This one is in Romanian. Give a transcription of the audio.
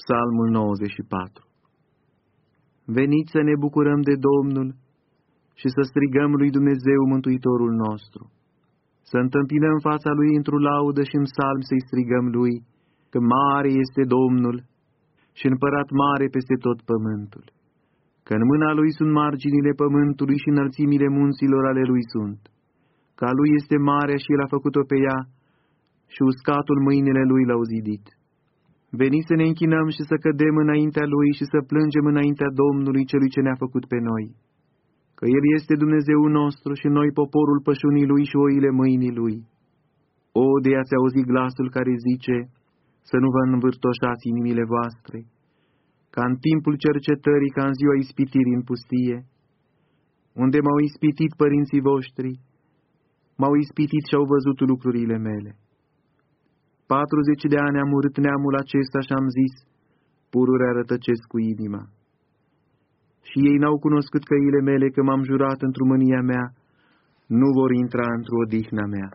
Psalmul 94 Veniți să ne bucurăm de Domnul și să strigăm lui Dumnezeu Mântuitorul nostru. Să întâmpinăm fața lui într-o laudă și în psalm să-i strigăm lui, că mare este Domnul și împărat mare peste tot pământul. Că în mâna lui sunt marginile pământului și înălțimile munților ale lui sunt. Ca lui este marea și el a făcut-o pe ea și uscatul mâinile lui l-au zidit. Veni să ne închinăm și să cădem înaintea Lui și să plângem înaintea Domnului Celui ce ne-a făcut pe noi. Că El este Dumnezeu nostru și noi poporul pășunii Lui și oile mâinii Lui. O, de ați auzit glasul care zice, să nu vă învârtoșați inimile voastre, ca în timpul cercetării, ca în ziua ispitirii în pustie, unde m-au ispitit părinții voștri, m-au ispitit și au văzut lucrurile mele. 40 de ani am urât neamul acesta și am zis, pururea rătăcesc cu inima. Și ei n-au cunoscut căile mele că m-am jurat într-o mânia mea, nu vor intra într-o odihna mea.